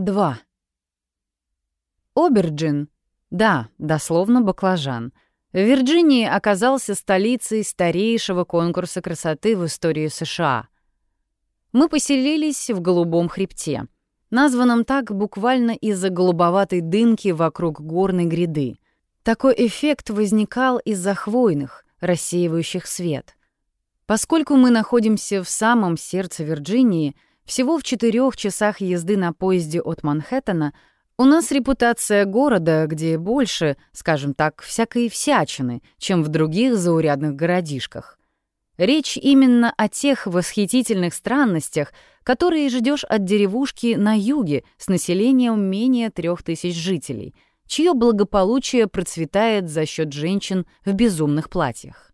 2. Оберджин, да, дословно баклажан, в Вирджинии оказался столицей старейшего конкурса красоты в истории США. Мы поселились в Голубом хребте, названном так буквально из-за голубоватой дымки вокруг горной гряды. Такой эффект возникал из-за хвойных, рассеивающих свет. Поскольку мы находимся в самом сердце Вирджинии — всего в четырех часах езды на поезде от Манхэттена у нас репутация города, где больше, скажем так, всякой всячины, чем в других заурядных городишках. Речь именно о тех восхитительных странностях, которые ждешь от деревушки на юге с населением менее трех тысяч жителей, чье благополучие процветает за счет женщин в безумных платьях.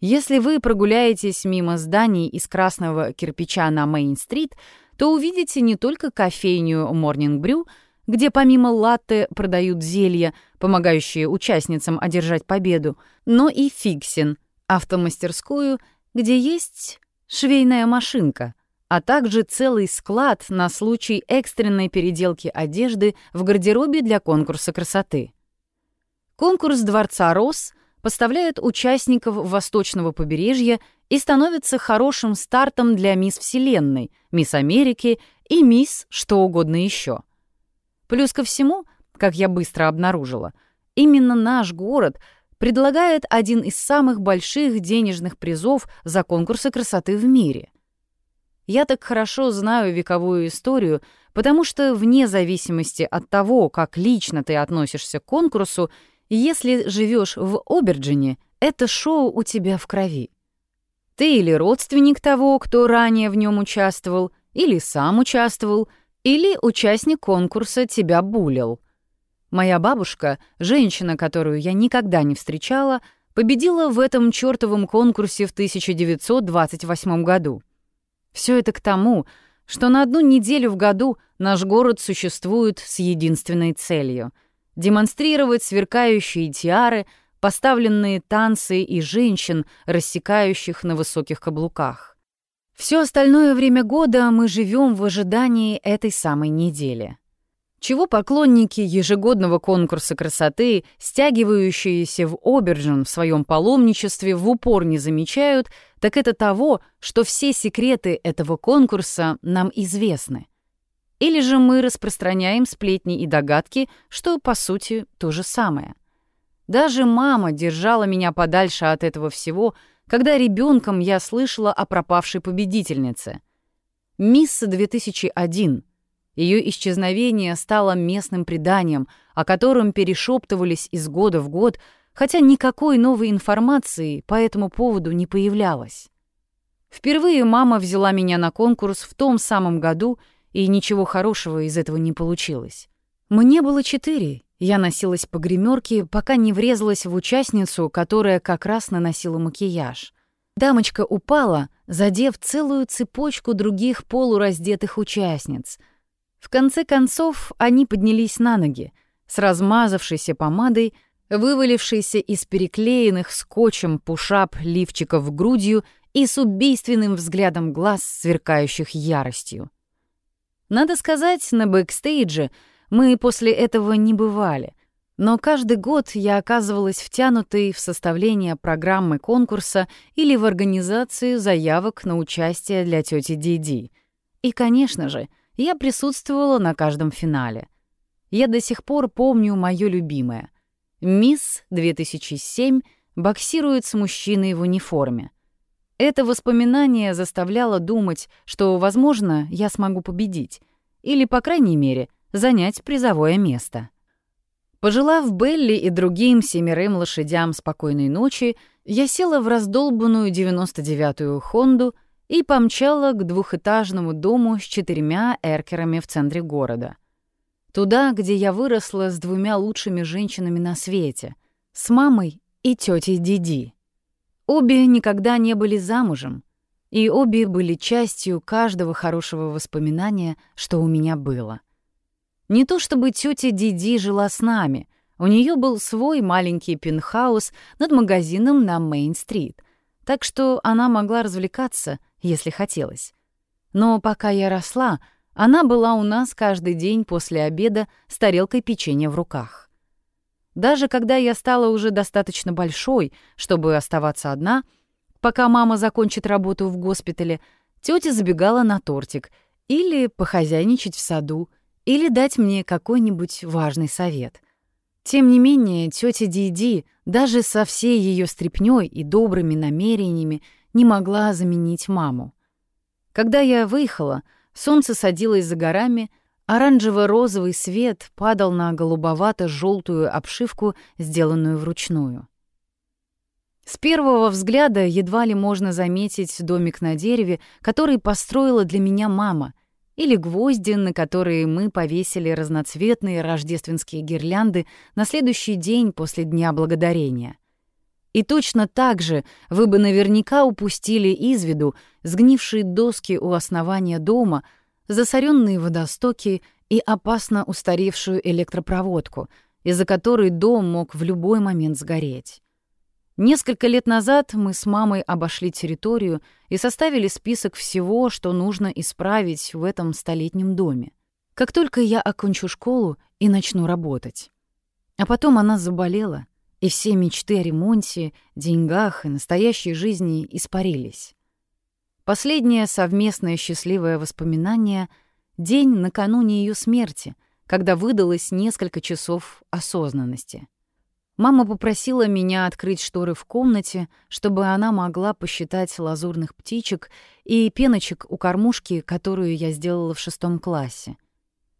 Если вы прогуляетесь мимо зданий из красного кирпича на Мейн-стрит, то увидите не только кофейню Morning Brew, где помимо латте продают зелья, помогающие участницам одержать победу, но и фиксин, автомастерскую, где есть швейная машинка, а также целый склад на случай экстренной переделки одежды в гардеробе для конкурса красоты. Конкурс Дворца Рос поставляет участников Восточного побережья и становится хорошим стартом для мисс Вселенной, мисс Америки и мисс что угодно еще. Плюс ко всему, как я быстро обнаружила, именно наш город предлагает один из самых больших денежных призов за конкурсы красоты в мире. Я так хорошо знаю вековую историю, потому что вне зависимости от того, как лично ты относишься к конкурсу, если живешь в Оберджине, это шоу у тебя в крови. Ты или родственник того, кто ранее в нем участвовал, или сам участвовал, или участник конкурса тебя булил. Моя бабушка, женщина, которую я никогда не встречала, победила в этом чёртовом конкурсе в 1928 году. Все это к тому, что на одну неделю в году наш город существует с единственной целью — демонстрировать сверкающие тиары, поставленные танцы и женщин, рассекающих на высоких каблуках. Все остальное время года мы живем в ожидании этой самой недели. Чего поклонники ежегодного конкурса красоты, стягивающиеся в Оберджин в своем паломничестве, в упор не замечают, так это того, что все секреты этого конкурса нам известны — или же мы распространяем сплетни и догадки, что, по сути, то же самое. Даже мама держала меня подальше от этого всего, когда ребенком я слышала о пропавшей победительнице. Мисс 2001. Ее исчезновение стало местным преданием, о котором перешептывались из года в год, хотя никакой новой информации по этому поводу не появлялось. Впервые мама взяла меня на конкурс в том самом году — и ничего хорошего из этого не получилось. Мне было четыре, я носилась по гримерке, пока не врезалась в участницу, которая как раз наносила макияж. Дамочка упала, задев целую цепочку других полураздетых участниц. В конце концов, они поднялись на ноги, с размазавшейся помадой, вывалившейся из переклеенных скотчем пушап лифчиков грудью и с убийственным взглядом глаз, сверкающих яростью. Надо сказать, на бэкстейдже мы после этого не бывали, но каждый год я оказывалась втянутой в составление программы конкурса или в организацию заявок на участие для тети Диди. И, конечно же, я присутствовала на каждом финале. Я до сих пор помню моё любимое. Мисс 2007 боксирует с мужчиной в униформе. Это воспоминание заставляло думать, что, возможно, я смогу победить. Или, по крайней мере, занять призовое место. Пожелав Белли и другим семерым лошадям спокойной ночи, я села в раздолбанную 99-ю «Хонду» и помчала к двухэтажному дому с четырьмя эркерами в центре города. Туда, где я выросла с двумя лучшими женщинами на свете — с мамой и тетей Диди. Обе никогда не были замужем, и обе были частью каждого хорошего воспоминания, что у меня было. Не то чтобы тетя Диди жила с нами, у нее был свой маленький пентхаус над магазином на Мейн-стрит, так что она могла развлекаться, если хотелось. Но пока я росла, Она была у нас каждый день после обеда с тарелкой печенья в руках. Даже когда я стала уже достаточно большой, чтобы оставаться одна, пока мама закончит работу в госпитале, тетя забегала на тортик или похозяйничать в саду, или дать мне какой-нибудь важный совет. Тем не менее, тетя Диди даже со всей ее стряпнёй и добрыми намерениями не могла заменить маму. Когда я выехала, солнце садилось за горами, оранжево-розовый свет падал на голубовато желтую обшивку, сделанную вручную. С первого взгляда едва ли можно заметить домик на дереве, который построила для меня мама — или гвозди, на которые мы повесили разноцветные рождественские гирлянды на следующий день после Дня Благодарения. И точно так же вы бы наверняка упустили из виду сгнившие доски у основания дома, засоренные водостоки и опасно устаревшую электропроводку, из-за которой дом мог в любой момент сгореть. Несколько лет назад мы с мамой обошли территорию и составили список всего, что нужно исправить в этом столетнем доме. Как только я окончу школу и начну работать. А потом она заболела, и все мечты о ремонте, деньгах и настоящей жизни испарились. Последнее совместное счастливое воспоминание — день накануне ее смерти, когда выдалось несколько часов осознанности — Мама попросила меня открыть шторы в комнате, чтобы она могла посчитать лазурных птичек и пеночек у кормушки, которую я сделала в шестом классе.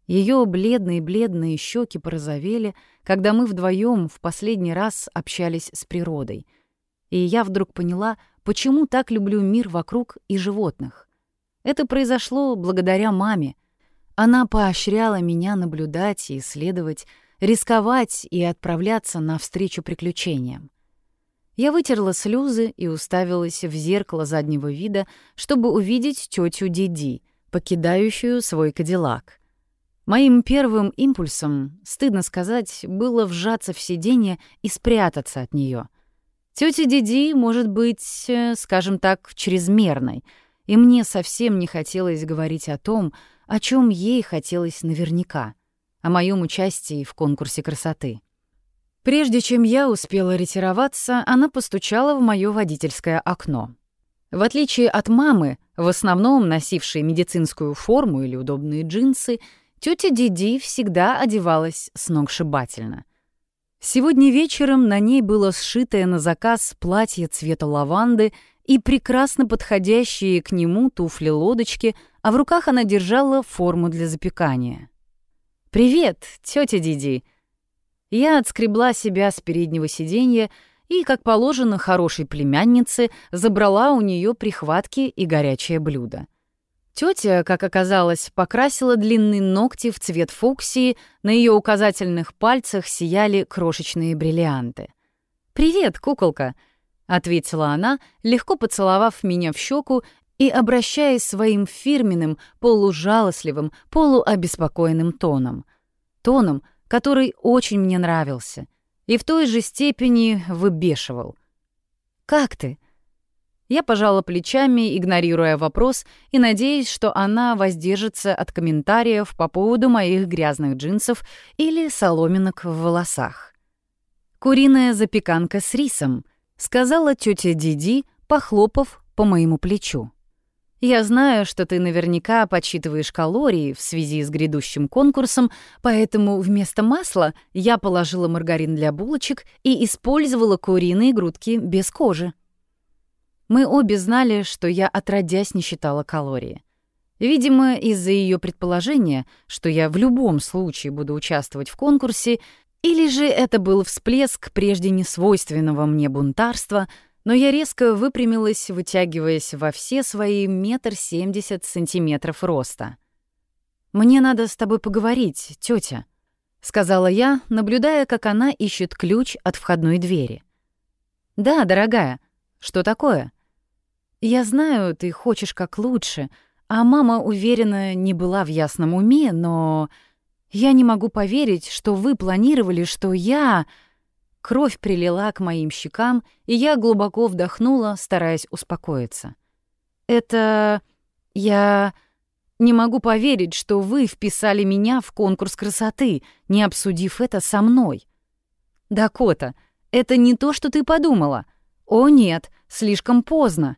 Ее бледные-бледные щеки порозовели, когда мы вдвоем в последний раз общались с природой. И я вдруг поняла, почему так люблю мир вокруг и животных. Это произошло благодаря маме. Она поощряла меня наблюдать и исследовать, рисковать и отправляться навстречу приключениям. Я вытерла слезы и уставилась в зеркало заднего вида, чтобы увидеть тетю Диди, покидающую свой кадиллак. Моим первым импульсом, стыдно сказать, было вжаться в сиденье и спрятаться от нее. Тетя Диди может быть, э, скажем так, чрезмерной, и мне совсем не хотелось говорить о том, о чем ей хотелось наверняка о моем участии в конкурсе красоты. Прежде чем я успела ретироваться, она постучала в моё водительское окно. В отличие от мамы, в основном носившей медицинскую форму или удобные джинсы, тетя Диди всегда одевалась сногсшибательно. Сегодня вечером на ней было сшитое на заказ платье цвета лаванды и прекрасно подходящие к нему туфли-лодочки, а в руках она держала форму для запекания. «Привет, тетя Диди!» Я отскребла себя с переднего сиденья и, как положено хорошей племяннице, забрала у нее прихватки и горячее блюдо. Тетя, как оказалось, покрасила длинные ногти в цвет фуксии, на ее указательных пальцах сияли крошечные бриллианты. «Привет, куколка!» — ответила она, легко поцеловав меня в щеку и обращаясь своим фирменным, полужалостливым, полуобеспокоенным тоном. Тоном, который очень мне нравился и в той же степени выбешивал. «Как ты?» Я пожала плечами, игнорируя вопрос и надеясь, что она воздержится от комментариев по поводу моих грязных джинсов или соломинок в волосах. «Куриная запеканка с рисом», — сказала тетя Диди, похлопав по моему плечу. Я знаю, что ты наверняка подсчитываешь калории в связи с грядущим конкурсом, поэтому вместо масла я положила маргарин для булочек и использовала куриные грудки без кожи. Мы обе знали, что я отродясь не считала калории. Видимо, из-за ее предположения, что я в любом случае буду участвовать в конкурсе, или же это был всплеск прежде несвойственного мне бунтарства — но я резко выпрямилась, вытягиваясь во все свои метр семьдесят сантиметров роста. «Мне надо с тобой поговорить, тетя, сказала я, наблюдая, как она ищет ключ от входной двери. «Да, дорогая. Что такое?» «Я знаю, ты хочешь как лучше, а мама, уверена, не была в ясном уме, но я не могу поверить, что вы планировали, что я...» Кровь прилила к моим щекам, и я глубоко вдохнула, стараясь успокоиться. «Это... я... Не могу поверить, что вы вписали меня в конкурс красоты, не обсудив это со мной. Дакота, это не то, что ты подумала. О нет, слишком поздно,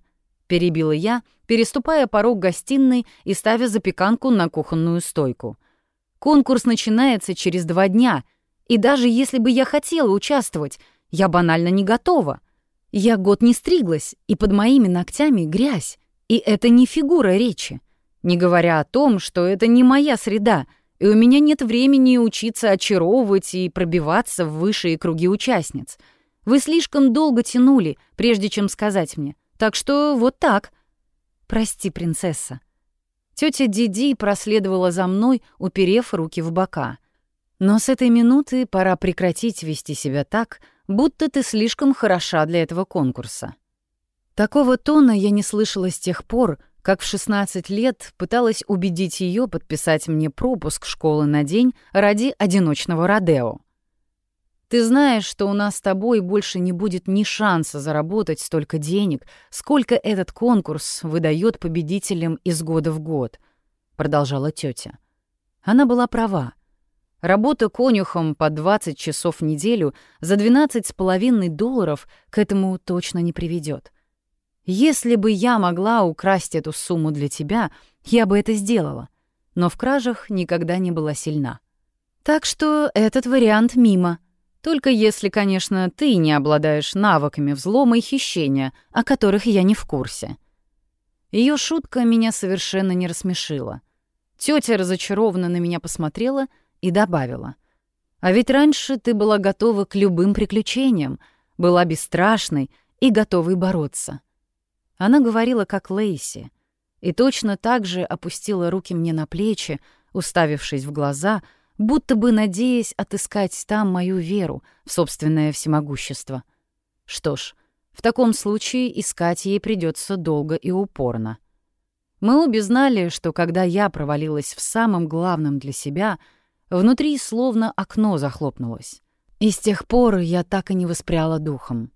перебила я, переступая порог гостиной и ставя запеканку на кухонную стойку. Конкурс начинается через два дня, и даже если бы я хотела участвовать, я банально не готова. Я год не стриглась, и под моими ногтями грязь, и это не фигура речи. Не говоря о том, что это не моя среда, и у меня нет времени учиться очаровывать и пробиваться в высшие круги участниц. Вы слишком долго тянули, прежде чем сказать мне. Так что вот так. Прости, принцесса. Тетя Диди проследовала за мной, уперев руки в бока. Но с этой минуты пора прекратить вести себя так, будто ты слишком хороша для этого конкурса. Такого тона я не слышала с тех пор, как в 16 лет пыталась убедить ее подписать мне пропуск школы на день ради одиночного Родео. Ты знаешь, что у нас с тобой больше не будет ни шанса заработать столько денег, сколько этот конкурс выдает победителям из года в год, продолжала тетя. Она была права. Работа конюхом по 20 часов в неделю за 12 с половиной долларов к этому точно не приведет. Если бы я могла украсть эту сумму для тебя, я бы это сделала. Но в кражах никогда не была сильна. Так что этот вариант мимо. Только если, конечно, ты не обладаешь навыками взлома и хищения, о которых я не в курсе. Ее шутка меня совершенно не рассмешила. Тетя разочарованно на меня посмотрела и добавила. «А ведь раньше ты была готова к любым приключениям, была бесстрашной и готовой бороться. Она говорила, как Лейси, и точно так же опустила руки мне на плечи, уставившись в глаза, будто бы надеясь отыскать там мою веру в собственное всемогущество. Что ж, в таком случае искать ей придется долго и упорно. Мы обе знали, что когда я провалилась в самом главном для себя, внутри словно окно захлопнулось. И с тех пор я так и не воспряла духом.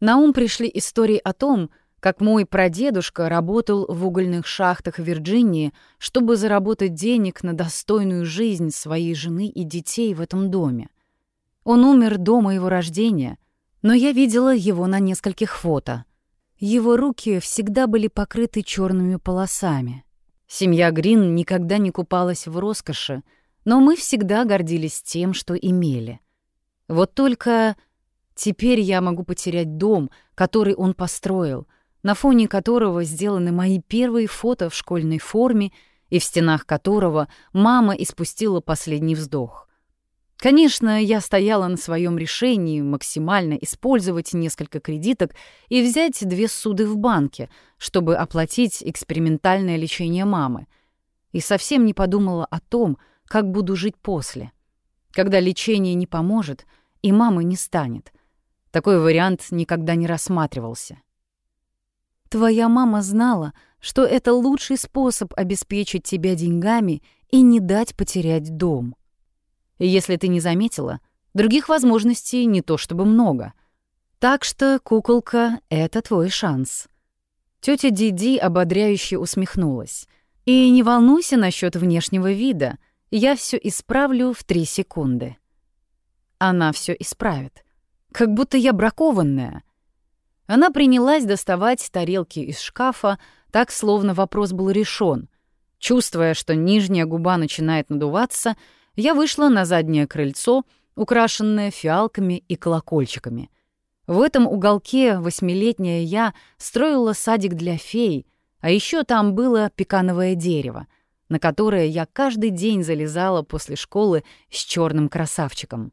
На ум пришли истории о том, как мой прадедушка работал в угольных шахтах Вирджинии, чтобы заработать денег на достойную жизнь своей жены и детей в этом доме. Он умер до моего рождения, но я видела его на нескольких фото. Его руки всегда были покрыты черными полосами. Семья Грин никогда не купалась в роскоши, но мы всегда гордились тем, что имели. Вот только теперь я могу потерять дом, который он построил — на фоне которого сделаны мои первые фото в школьной форме и в стенах которого мама испустила последний вздох. Конечно, я стояла на своем решении максимально использовать несколько кредиток и взять две суды в банке, чтобы оплатить экспериментальное лечение мамы. И совсем не подумала о том, как буду жить после. Когда лечение не поможет, и мамы не станет. Такой вариант никогда не рассматривался. Твоя мама знала, что это лучший способ обеспечить тебя деньгами и не дать потерять дом. Если ты не заметила, других возможностей не то чтобы много. Так что, куколка, это твой шанс. Тетя Диди ободряюще усмехнулась. И не волнуйся насчет внешнего вида, я все исправлю в три секунды. Она все исправит. Как будто я бракованная — она принялась доставать тарелки из шкафа, так словно вопрос был решен. Чувствуя, что нижняя губа начинает надуваться, я вышла на заднее крыльцо, украшенное фиалками и колокольчиками. В этом уголке восьмилетняя я строила садик для фей, а еще там было пекановое дерево, на которое я каждый день залезала после школы с черным красавчиком.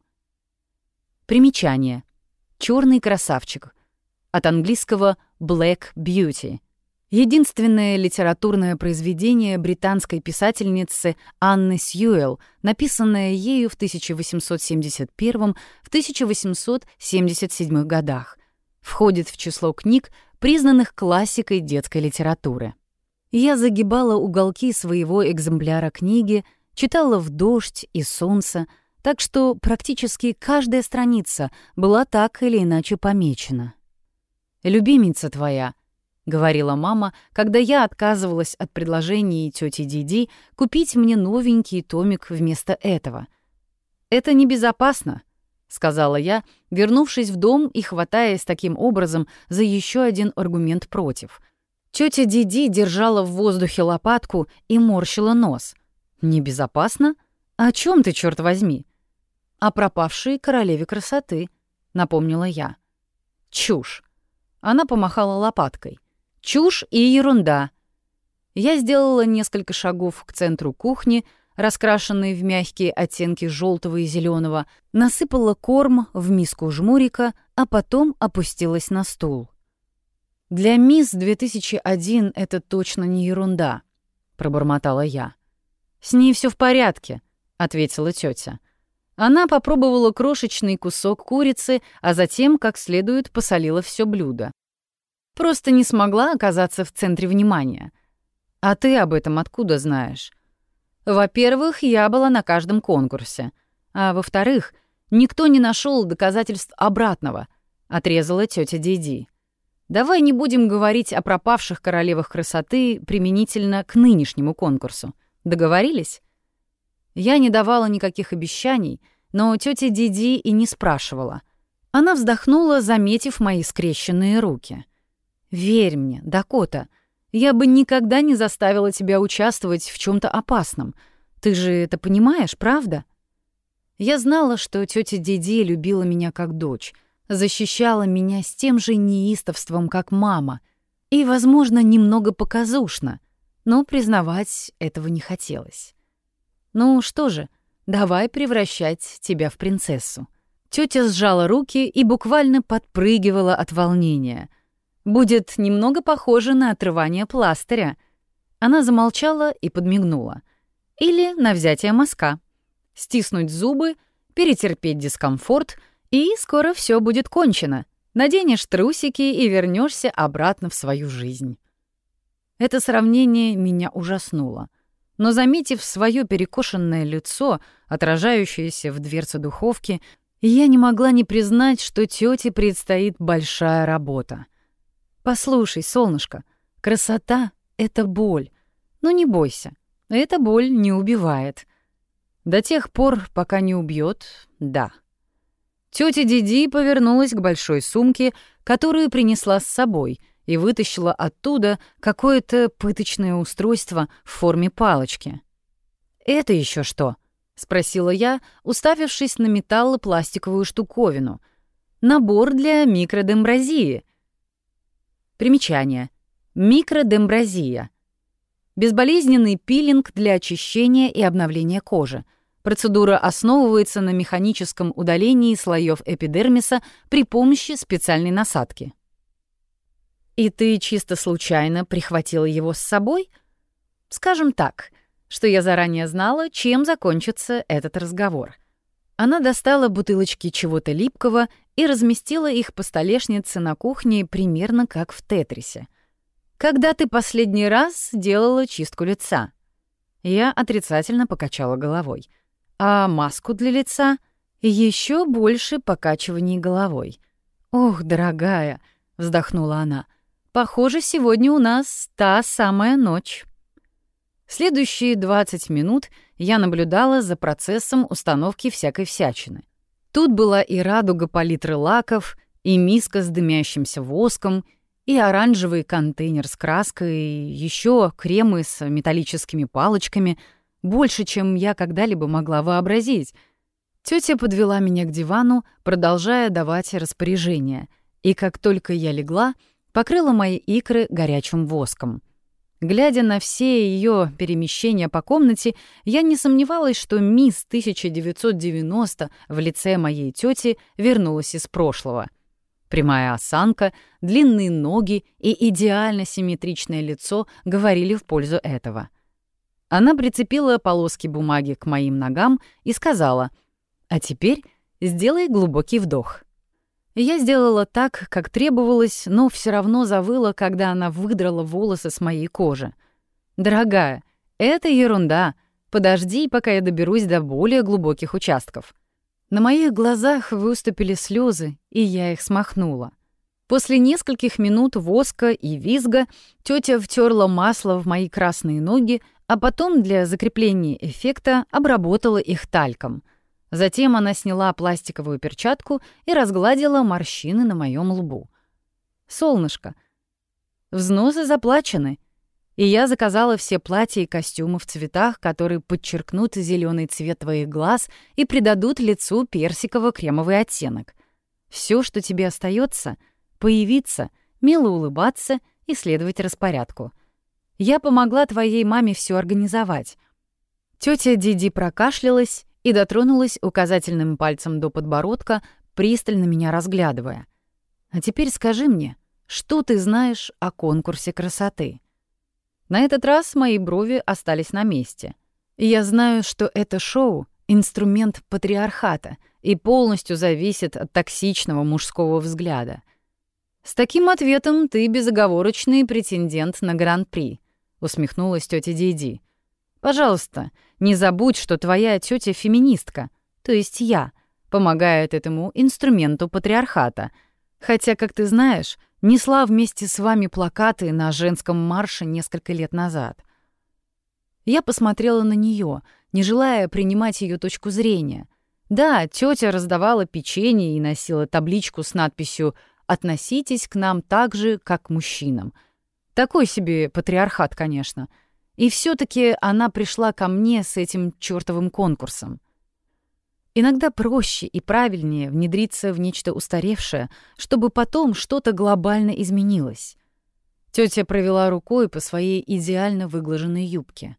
Примечание. Черный красавчик — от английского «Black Beauty». Единственное литературное произведение британской писательницы Анны Сьюэлл, написанное ею в 1871-1877 годах, входит в число книг, признанных классикой детской литературы. Я загибала уголки своего экземпляра книги, читала в дождь и солнце, так что практически каждая страница была так или иначе помечена любимица твоя, — говорила мама, когда я отказывалась от предложения тети Диди купить мне новенький томик вместо этого. «Это небезопасно», — сказала я, вернувшись в дом и хватаясь таким образом за еще один аргумент против. Тетя Диди держала в воздухе лопатку и морщила нос. «Небезопасно? О чем ты, черт возьми?» «О пропавшей королеве красоты», — напомнила я. «Чушь». Она помахала лопаткой. «Чушь и ерунда». Я сделала несколько шагов к центру кухни, раскрашенной в мягкие оттенки желтого и зеленого, насыпала корм в миску жмурика, а потом опустилась на стул. «Для мисс 2001 это точно не ерунда», — пробормотала я. «С ней все в порядке», — ответила тетя. Она попробовала крошечный кусок курицы, а затем, как следует, посолила все блюдо. Просто не смогла оказаться в центре внимания. А ты об этом откуда знаешь? Во-первых, я была на каждом конкурсе. А во-вторых, никто не нашел доказательств обратного, отрезала тетя Диди. Давай не будем говорить о пропавших королевах красоты применительно к нынешнему конкурсу. Договорились? Я не давала никаких обещаний, но тетя Диди и не спрашивала. Она вздохнула, заметив мои скрещенные руки. «Верь мне, Дакота, я бы никогда не заставила тебя участвовать в чем то опасном. Ты же это понимаешь, правда?» Я знала, что тетя Диди любила меня как дочь, защищала меня с тем же неистовством, как мама, и, возможно, немного показушно, но признавать этого не хотелось. Ну что же, давай превращать тебя в принцессу. Тетя сжала руки и буквально подпрыгивала от волнения. Будет немного похоже на отрывание пластыря. Она замолчала и подмигнула. Или на взятие мазка. Стиснуть зубы, перетерпеть дискомфорт, и скоро все будет кончено. Наденешь трусики и вернешься обратно в свою жизнь. Это сравнение меня ужаснуло — но, заметив свое перекошенное лицо, отражающееся в дверце духовки, я не могла не признать, что тете предстоит большая работа. «Послушай, солнышко, красота — это боль. Но не бойся, эта боль не убивает. До тех пор, пока не убьет, да». Тетя Диди повернулась к большой сумке, которую принесла с собой — и вытащила оттуда какое-то пыточное устройство в форме палочки. «Это еще что?» — спросила я, уставившись на металлопластиковую штуковину. «Набор для микродембразии». Примечание. Микродембразия. Безболезненный пилинг для очищения и обновления кожи. Процедура основывается на механическом удалении слоев эпидермиса при помощи специальной насадки. И ты чисто случайно прихватила его с собой? Скажем так, что я заранее знала, чем закончится этот разговор. Она достала бутылочки чего-то липкого и разместила их по столешнице на кухне примерно как в Тетрисе. «Когда ты последний раз делала чистку лица?» Я отрицательно покачала головой. «А маску для лица?» Еще больше покачиваний головой. «Ох, дорогая!» — вздохнула она — Похоже, сегодня у нас та самая ночь. Следующие 20 минут я наблюдала за процессом установки всякой всячины. Тут была и радуга палитры лаков, и миска с дымящимся воском, и оранжевый контейнер с краской, и еще кремы с металлическими палочками, больше, чем я когда-либо могла вообразить. Тетя подвела меня к дивану, продолжая давать распоряжения, и как только я легла — покрыла мои икры горячим воском. Глядя на все ее перемещения по комнате, я не сомневалась, что мисс 1990 в лице моей тети вернулась из прошлого. Прямая осанка, длинные ноги и идеально симметричное лицо говорили в пользу этого. Она прицепила полоски бумаги к моим ногам и сказала, «А теперь сделай глубокий вдох». Я сделала так, как требовалось, но все равно завыла, когда она выдрала волосы с моей кожи. «Дорогая, это ерунда. Подожди, пока я доберусь до более глубоких участков». На моих глазах выступили слезы, и я их смахнула. После нескольких минут воска и визга тетя втерла масло в мои красные ноги, а потом для закрепления эффекта обработала их тальком. Затем она сняла пластиковую перчатку и разгладила морщины на моем лбу. «Солнышко, взносы заплачены», и я заказала все платья и костюмы в цветах, которые подчеркнут зеленый цвет твоих глаз и придадут лицу персиково-кремовый оттенок. Все, что тебе остается — появиться, мило улыбаться и следовать распорядку. Я помогла твоей маме все организовать. Тетя Диди прокашлялась и дотронулась указательным пальцем до подбородка, пристально меня разглядывая. А теперь скажи мне, что ты знаешь о конкурсе красоты? На этот раз мои брови остались на месте. Я знаю, что это шоу — инструмент патриархата и полностью зависит от токсичного мужского взгляда. «С таким ответом ты безоговорочный претендент на Гран-при», — усмехнулась тетя Диди. «Пожалуйста, не забудь, что твоя тетя феминистка, то есть я, помогает этому инструменту патриархата. Хотя, как ты знаешь, несла вместе с вами плакаты на женском марше несколько лет назад». Я посмотрела на нее, не желая принимать ее точку зрения. Да, тетя раздавала печенье и носила табличку с надписью относитесь к нам так же, как к мужчинам. Такой себе патриархат, конечно. И все таки она пришла ко мне с этим чёртовым конкурсом. Иногда проще и правильнее внедриться в нечто устаревшее, чтобы потом что-то глобально изменилось. Тётя провела рукой по своей идеально выглаженной юбке.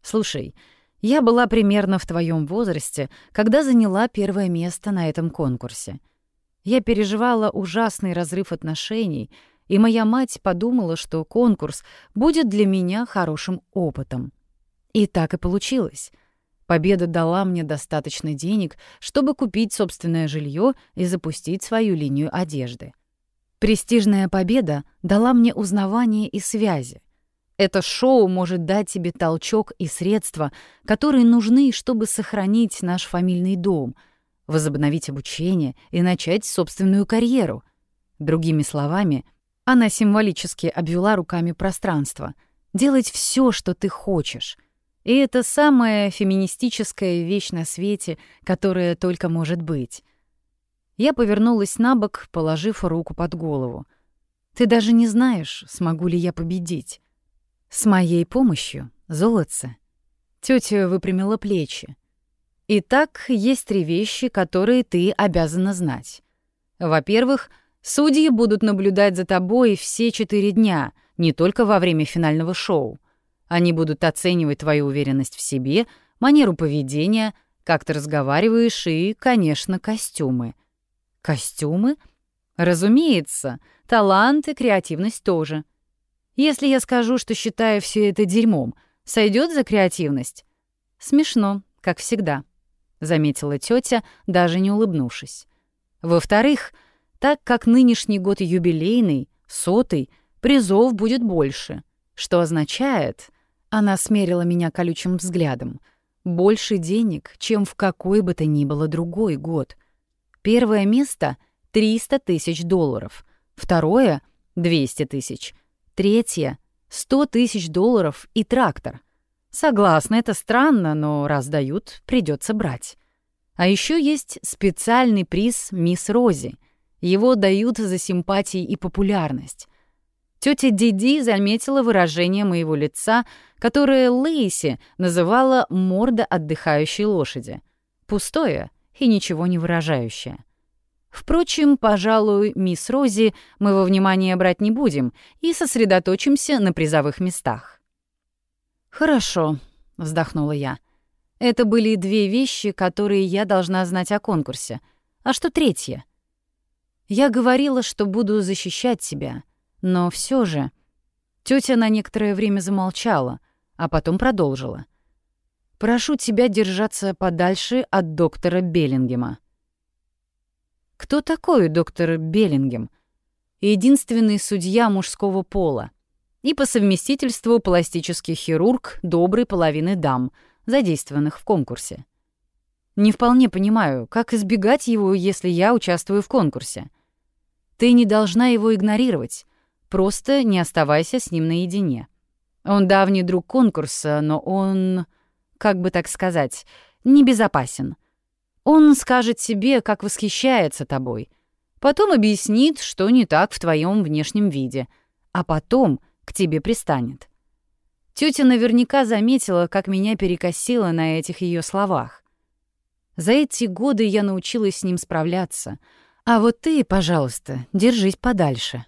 «Слушай, я была примерно в твоем возрасте, когда заняла первое место на этом конкурсе. Я переживала ужасный разрыв отношений, и моя мать подумала, что конкурс будет для меня хорошим опытом. И так и получилось. Победа дала мне достаточно денег, чтобы купить собственное жилье и запустить свою линию одежды. Престижная победа дала мне узнавание и связи. Это шоу может дать тебе толчок и средства, которые нужны, чтобы сохранить наш фамильный дом — возобновить обучение и начать собственную карьеру. Другими словами, она символически обвела руками пространство. Делать все, что ты хочешь. И это самая феминистическая вещь на свете, которая только может быть. Я повернулась на бок, положив руку под голову. Ты даже не знаешь, смогу ли я победить. С моей помощью, золотце. Тётя выпрямила плечи. Итак, есть три вещи, которые ты обязана знать. Во-первых, судьи будут наблюдать за тобой все четыре дня, не только во время финального шоу. Они будут оценивать твою уверенность в себе, манеру поведения, как ты разговариваешь и, конечно, костюмы. Костюмы? Разумеется, талант и креативность тоже. Если я скажу, что считаю все это дерьмом, сойдет за креативность? Смешно, как всегда. — заметила тетя, даже не улыбнувшись. «Во-вторых, так как нынешний год юбилейный, сотый, призов будет больше, что означает...» Она смерила меня колючим взглядом. «Больше денег, чем в какой бы то ни было другой год. Первое место — 300 тысяч долларов, второе — 200 тысяч, третье — 100 тысяч долларов и трактор — Согласна, это странно, но раз дают, придется брать. А еще есть специальный приз «Мисс Рози». Его дают за симпатии и популярность. Тетя Диди заметила выражение моего лица, которое Лейси называла «морда отдыхающей лошади». Пустое и ничего не выражающее. Впрочем, пожалуй, мисс Рози мы во внимание брать не будем и сосредоточимся на призовых местах. «Хорошо», — вздохнула я. «Это были две вещи, которые я должна знать о конкурсе. А что третье?» Я говорила, что буду защищать себя, но все же... Тетя на некоторое время замолчала, а потом продолжила. «Прошу тебя держаться подальше от доктора Беллингема». «Кто такой доктор Беллингем?» «Единственный судья мужского пола и по совместительству пластический хирург доброй половины дам, задействованных в конкурсе. Не вполне понимаю, как избегать его, если я участвую в конкурсе. Ты не должна его игнорировать. Просто не оставайся с ним наедине. Он давний друг конкурса, но он, как бы так сказать, небезопасен. Он скажет себе, как восхищается тобой. Потом объяснит, что не так в твоем внешнем виде. А потом к тебе пристанет. Тетя наверняка заметила, как меня перекосило на этих ее словах. За эти годы я научилась с ним справляться. А вот ты, пожалуйста, держись подальше.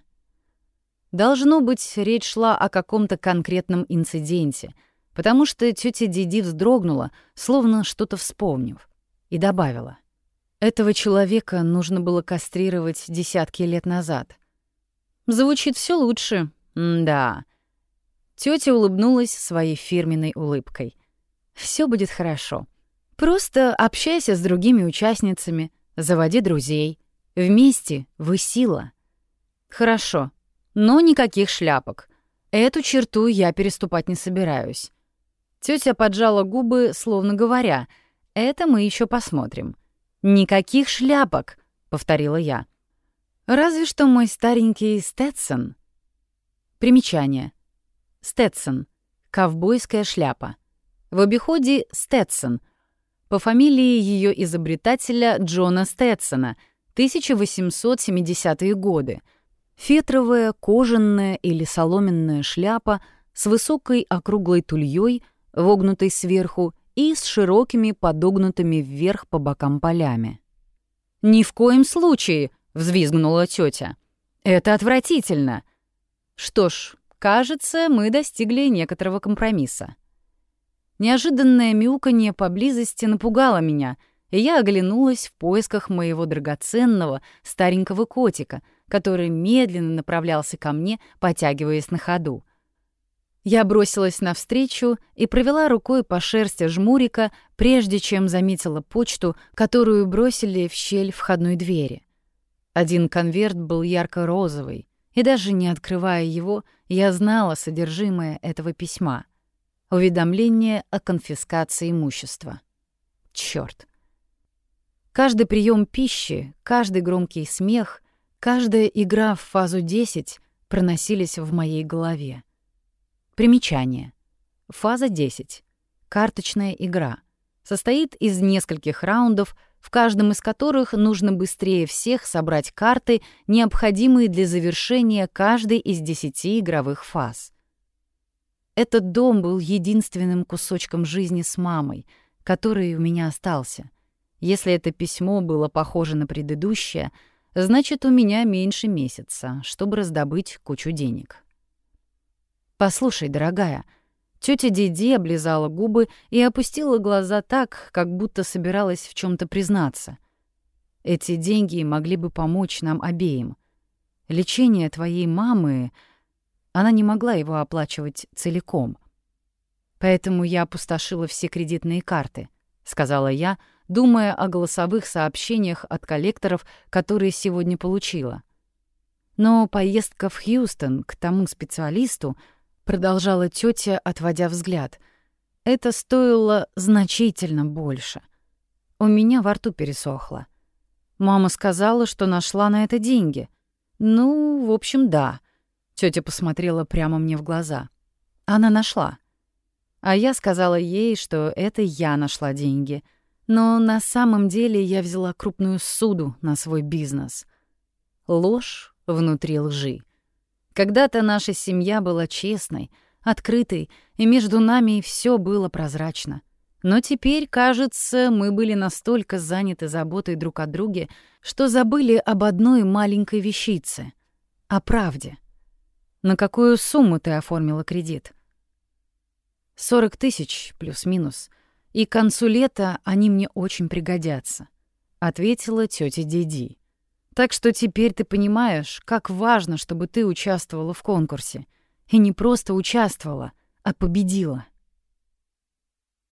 Должно быть, речь шла о каком-то конкретном инциденте, потому что тетя Диди вздрогнула, словно что-то вспомнив, и добавила. Этого человека нужно было кастрировать десятки лет назад. Звучит все лучше. М да. Тетя улыбнулась своей фирменной улыбкой. Все будет хорошо. Просто общайся с другими участницами, заводи друзей. Вместе вы сила. Хорошо, но никаких шляпок. Эту черту я переступать не собираюсь. Тетя поджала губы, словно говоря, «Это мы еще посмотрим». «Никаких шляпок», — повторила я. «Разве что мой старенький Стэтсон». Примечание. Стэтсон. Ковбойская шляпа. В обиходе Стэтсон. По фамилии ее изобретателя Джона Стэтсона, 1870-е годы — Фетровая, кожаная или соломенная шляпа с высокой округлой тульей, вогнутой сверху, и с широкими подогнутыми вверх по бокам полями. «Ни в коем случае!» — взвизгнула тетя. «Это отвратительно!» Что ж, кажется, мы достигли некоторого компромисса. Неожиданное мяуканье поблизости напугало меня, и я оглянулась в поисках моего драгоценного старенького котика — который медленно направлялся ко мне, потягиваясь на ходу. Я бросилась навстречу и провела рукой по шерсти жмурика, прежде чем заметила почту, которую бросили в щель входной двери. Один конверт был ярко-розовый, и даже не открывая его, я знала содержимое этого письма. Уведомление о конфискации имущества. Чёрт. Каждый прием пищи, каждый громкий смех, Каждая игра в фазу 10 проносились в моей голове. Примечание. Фаза 10. Карточная игра. Состоит из нескольких раундов, в каждом из которых нужно быстрее всех собрать карты, необходимые для завершения каждой из десяти игровых фаз. Этот дом был единственным кусочком жизни с мамой, который у меня остался. Если это письмо было похоже на предыдущее — Значит, у меня меньше месяца, чтобы раздобыть кучу денег. «Послушай, дорогая», Тётя Диди облизала губы и опустила глаза так, как будто собиралась в чем то признаться. «Эти деньги могли бы помочь нам обеим. Лечение твоей мамы...» Она не могла его оплачивать целиком. «Поэтому я опустошила все кредитные карты», — сказала я, думая о голосовых сообщениях от коллекторов, которые сегодня получила. Но поездка в Хьюстон к тому специалисту, продолжала тетя, отводя взгляд, это стоило значительно больше. У меня во рту пересохло. Мама сказала, что нашла на это деньги. Ну, в общем, да. Тетя посмотрела прямо мне в глаза. Она нашла. А я сказала ей, что это я нашла деньги — но на самом деле я взяла крупную суду на свой бизнес. Ложь внутри лжи. Когда-то наша семья была честной, открытой, и между нами все было прозрачно. Но теперь, кажется, мы были настолько заняты заботой друг о друге, что забыли об одной маленькой вещице — о правде. На какую сумму ты оформила кредит? Сорок тысяч плюс-минус — и к концу лета они мне очень пригодятся», — ответила тетя Диди. «Так что теперь ты понимаешь, как важно, чтобы ты участвовала в конкурсе. И не просто участвовала, а победила».